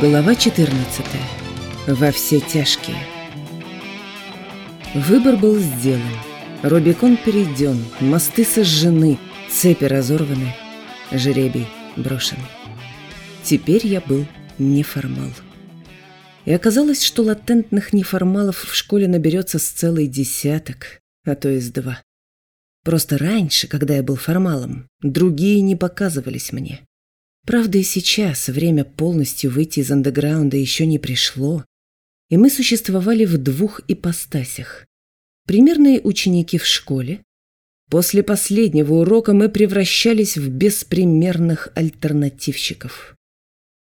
Глава 14. Во все тяжкие. Выбор был сделан. Рубикон перейден, мосты сожжены, цепи разорваны, жеребий брошен. Теперь я был неформал. И оказалось, что латентных неформалов в школе наберется с целый десяток, а то и с два. Просто раньше, когда я был формалом, другие не показывались мне. Правда, и сейчас время полностью выйти из андеграунда еще не пришло, и мы существовали в двух ипостасях. Примерные ученики в школе. После последнего урока мы превращались в беспримерных альтернативщиков.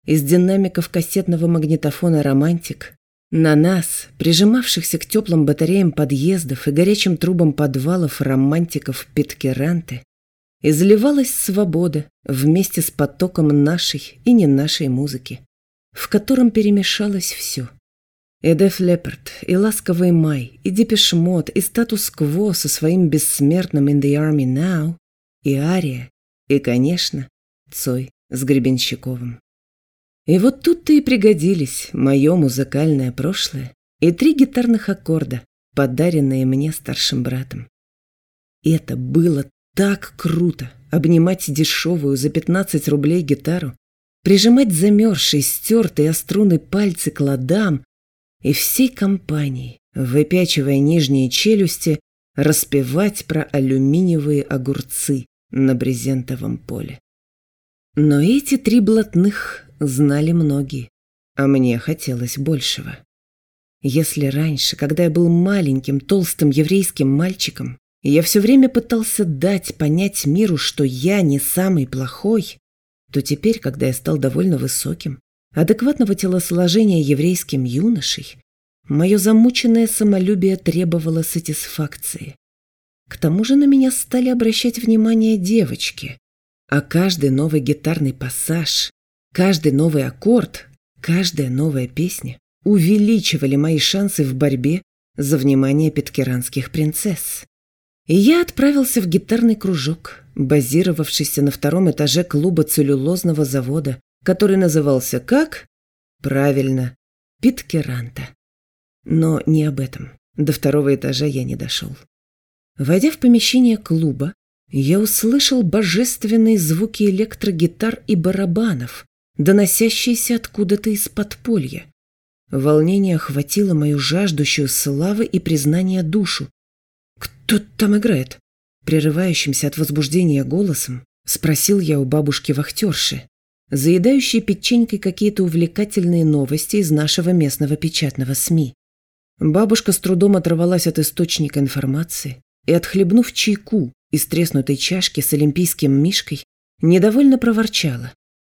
Из динамиков кассетного магнитофона «Романтик» на нас, прижимавшихся к теплым батареям подъездов и горячим трубам подвалов романтиков Питкеранты, изливалась свобода вместе с потоком нашей и не нашей музыки, в котором перемешалось все. И Деф Лепард, и Ласковый Май, и Депешмот, и Статус-Кво со своим бессмертным In the Army Now, и Ария, и, конечно, Цой с Гребенщиковым. И вот тут-то и пригодились мое музыкальное прошлое и три гитарных аккорда, подаренные мне старшим братом. Это было так круто обнимать дешевую за 15 рублей гитару, прижимать замерзшие, стертые струны пальцы к ладам и всей компанией, выпячивая нижние челюсти, распевать про алюминиевые огурцы на брезентовом поле. Но эти три блатных знали многие, а мне хотелось большего. Если раньше, когда я был маленьким, толстым еврейским мальчиком, я все время пытался дать понять миру, что я не самый плохой, то теперь, когда я стал довольно высоким, адекватного телосложения еврейским юношей, мое замученное самолюбие требовало сатисфакции. К тому же на меня стали обращать внимание девочки, а каждый новый гитарный пассаж, каждый новый аккорд, каждая новая песня увеличивали мои шансы в борьбе за внимание петкеранских принцесс. И я отправился в гитарный кружок, базировавшийся на втором этаже клуба целлюлозного завода, который назывался как? Правильно, Питкеранта. Но не об этом. До второго этажа я не дошел. Войдя в помещение клуба, я услышал божественные звуки электрогитар и барабанов, доносящиеся откуда-то из подполья. Волнение охватило мою жаждущую славы и признания душу, «Кто там играет?» Прерывающимся от возбуждения голосом спросил я у бабушки-вахтерши, заедающей печенькой какие-то увлекательные новости из нашего местного печатного СМИ. Бабушка с трудом оторвалась от источника информации и, отхлебнув чайку из треснутой чашки с олимпийским мишкой, недовольно проворчала.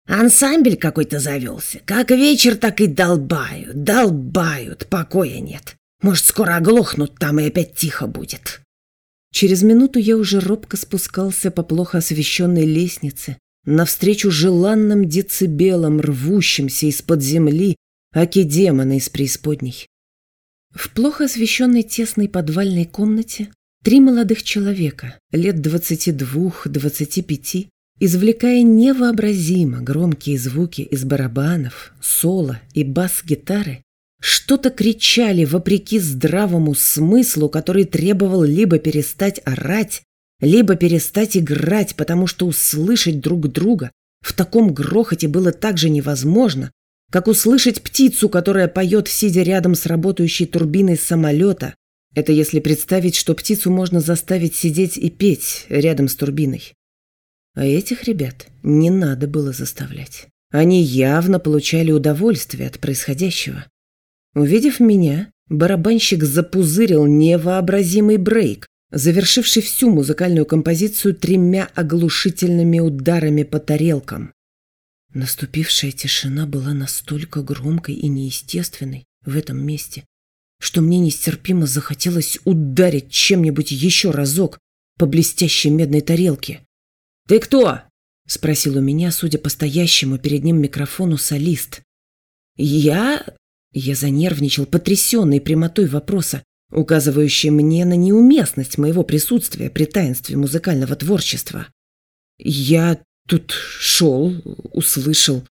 «Ансамбль какой-то завелся. Как вечер, так и долбают, долбают, покоя нет. Может, скоро оглохнут там и опять тихо будет». Через минуту я уже робко спускался по плохо освещенной лестнице, навстречу желанным децибелам, рвущимся из-под земли, аки демона из преисподней. В плохо освещенной тесной подвальной комнате три молодых человека, лет двадцати двух-двадцати пяти, извлекая невообразимо громкие звуки из барабанов, соло и бас-гитары, что-то кричали вопреки здравому смыслу, который требовал либо перестать орать, либо перестать играть, потому что услышать друг друга в таком грохоте было так же невозможно, как услышать птицу, которая поет, сидя рядом с работающей турбиной самолета. Это если представить, что птицу можно заставить сидеть и петь рядом с турбиной. А этих ребят не надо было заставлять. Они явно получали удовольствие от происходящего. Увидев меня, барабанщик запузырил невообразимый брейк, завершивший всю музыкальную композицию тремя оглушительными ударами по тарелкам. Наступившая тишина была настолько громкой и неестественной в этом месте, что мне нестерпимо захотелось ударить чем-нибудь еще разок по блестящей медной тарелке. «Ты кто?» — спросил у меня, судя по стоящему перед ним микрофону, солист. «Я я занервничал, потрясенный прямотой вопроса, указывающей мне на неуместность моего присутствия при таинстве музыкального творчества. Я тут шел, услышал.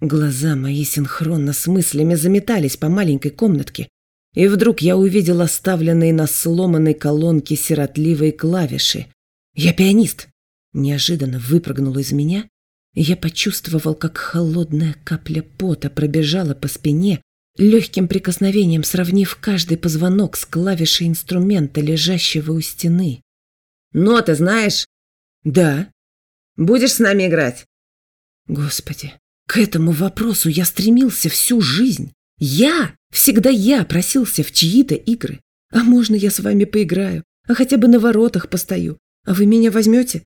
Глаза мои синхронно с мыслями заметались по маленькой комнатке, и вдруг я увидел оставленные на сломанной колонке сиротливые клавиши. «Я пианист!» Неожиданно выпрыгнул из меня, и я почувствовал, как холодная капля пота пробежала по спине, легким прикосновением сравнив каждый позвонок с клавишей инструмента, лежащего у стены. «Ноты знаешь?» «Да». «Будешь с нами играть?» Господи, к этому вопросу я стремился всю жизнь. Я, всегда я просился в чьи-то игры. А можно я с вами поиграю? А хотя бы на воротах постою? А вы меня возьмете?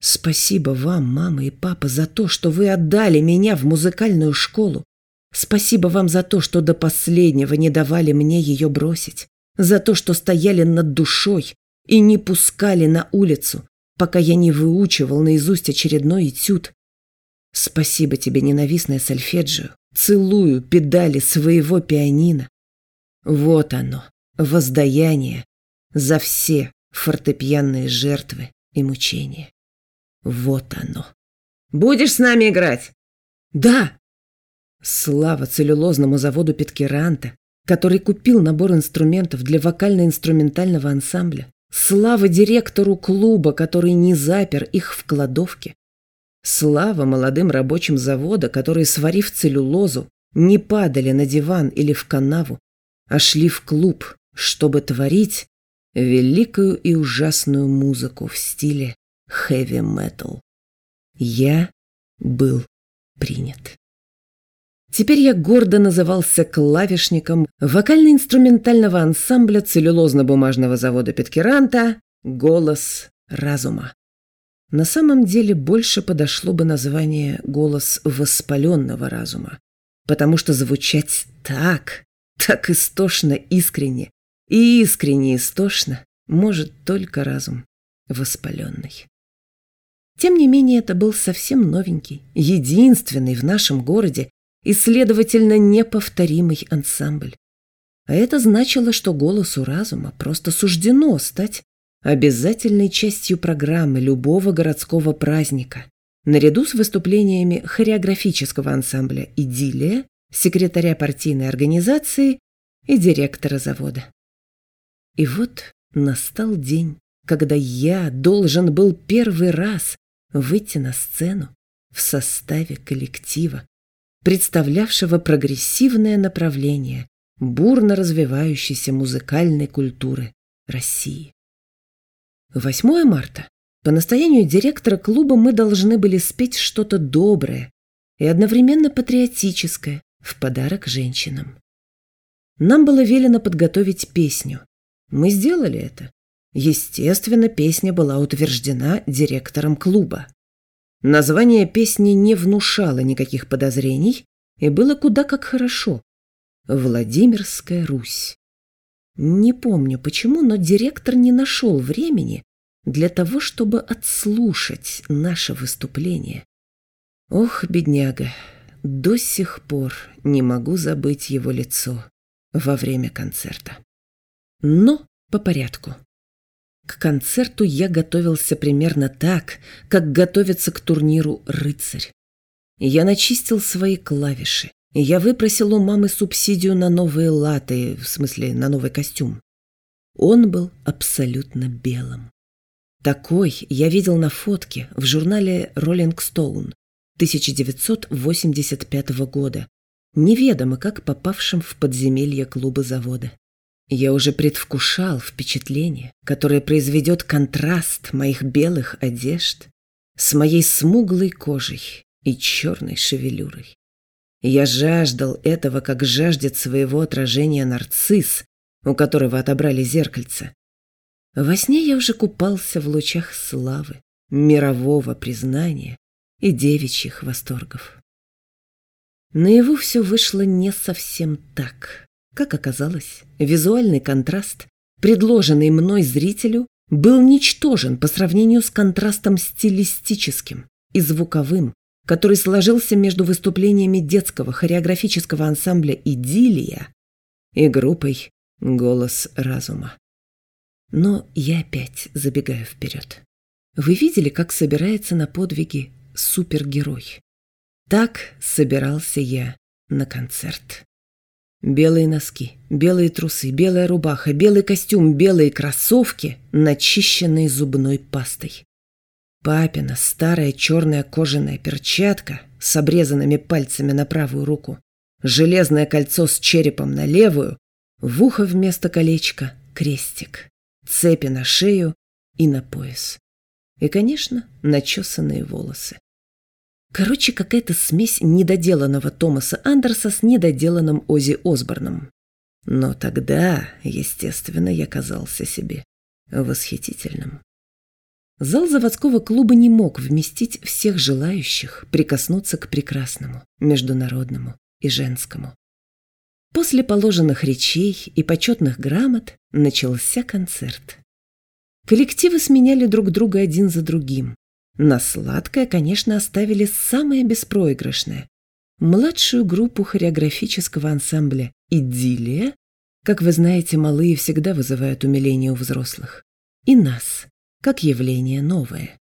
Спасибо вам, мама и папа, за то, что вы отдали меня в музыкальную школу. Спасибо вам за то, что до последнего не давали мне ее бросить. За то, что стояли над душой и не пускали на улицу, пока я не выучивал наизусть очередной этюд. Спасибо тебе, ненавистная сольфеджио. Целую педали своего пианино. Вот оно, воздаяние за все фортепианные жертвы и мучения. Вот оно. Будешь с нами играть? Да. Слава целлюлозному заводу Петкеранта, который купил набор инструментов для вокально-инструментального ансамбля. Слава директору клуба, который не запер их в кладовке. Слава молодым рабочим завода, которые, сварив целлюлозу, не падали на диван или в канаву, а шли в клуб, чтобы творить великую и ужасную музыку в стиле хэви-метал. Я был принят. Теперь я гордо назывался клавишником вокально-инструментального ансамбля целлюлозно-бумажного завода Петкеранта «Голос разума». На самом деле больше подошло бы название «Голос воспаленного разума», потому что звучать так, так истошно искренне и искренне истошно может только разум воспаленный. Тем не менее, это был совсем новенький, единственный в нашем городе и, следовательно, неповторимый ансамбль. А это значило, что голосу разума просто суждено стать обязательной частью программы любого городского праздника, наряду с выступлениями хореографического ансамбля «Идиллия», секретаря партийной организации и директора завода. И вот настал день, когда я должен был первый раз выйти на сцену в составе коллектива, представлявшего прогрессивное направление бурно развивающейся музыкальной культуры России. 8 марта. По настоянию директора клуба мы должны были спеть что-то доброе и одновременно патриотическое в подарок женщинам. Нам было велено подготовить песню. Мы сделали это. Естественно, песня была утверждена директором клуба. Название песни не внушало никаких подозрений и было куда как хорошо. Владимирская Русь. Не помню почему, но директор не нашел времени для того, чтобы отслушать наше выступление. Ох, бедняга, до сих пор не могу забыть его лицо во время концерта. Но по порядку. К концерту я готовился примерно так, как готовится к турниру «Рыцарь». Я начистил свои клавиши. Я выпросил у мамы субсидию на новые латы, в смысле, на новый костюм. Он был абсолютно белым. Такой я видел на фотке в журнале Rolling Stone 1985 года, неведомо как попавшим в подземелье клуба завода. Я уже предвкушал впечатление, которое произведет контраст моих белых одежд с моей смуглой кожей и черной шевелюрой. Я жаждал этого, как жаждет своего отражения нарцисс, у которого отобрали зеркальце. Во сне я уже купался в лучах славы, мирового признания и девичьих восторгов. Наяву все вышло не совсем так. Как оказалось, визуальный контраст, предложенный мной зрителю, был ничтожен по сравнению с контрастом стилистическим и звуковым, который сложился между выступлениями детского хореографического ансамбля «Идиллия» и группой «Голос разума». Но я опять забегаю вперед. Вы видели, как собирается на подвиги супергерой? Так собирался я на концерт. Белые носки, белые трусы, белая рубаха, белый костюм, белые кроссовки, начищенные зубной пастой. Папина старая черная кожаная перчатка с обрезанными пальцами на правую руку, железное кольцо с черепом на левую, в ухо вместо колечка крестик, цепи на шею и на пояс. И, конечно, начесанные волосы. Короче, какая-то смесь недоделанного Томаса Андерса с недоделанным Ози Осборном. Но тогда, естественно, я казался себе восхитительным. Зал заводского клуба не мог вместить всех желающих прикоснуться к прекрасному, международному и женскому. После положенных речей и почетных грамот начался концерт. Коллективы сменяли друг друга один за другим. На сладкое, конечно, оставили самое беспроигрышное. Младшую группу хореографического ансамбля «Идиллия», как вы знаете, малые всегда вызывают умиление у взрослых, и нас, как явление новое.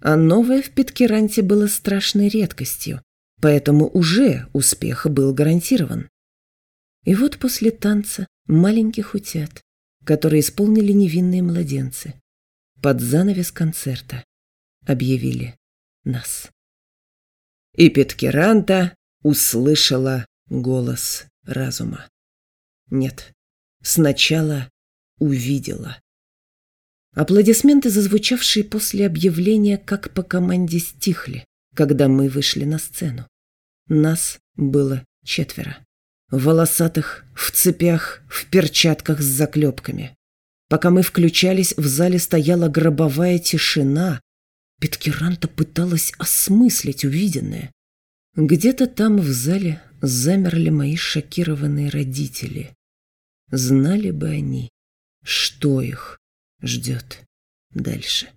А новое в Питкеранте было страшной редкостью, поэтому уже успех был гарантирован. И вот после танца маленьких утят, которые исполнили невинные младенцы, под занавес концерта объявили нас. И Петкеранта услышала голос разума. Нет, сначала увидела. Аплодисменты, зазвучавшие после объявления, как по команде стихли, когда мы вышли на сцену. Нас было четверо. Волосатых, в цепях, в перчатках с заклепками. Пока мы включались, в зале стояла гробовая тишина, Петкеранта пыталась осмыслить увиденное. Где-то там в зале замерли мои шокированные родители. Знали бы они, что их ждет дальше.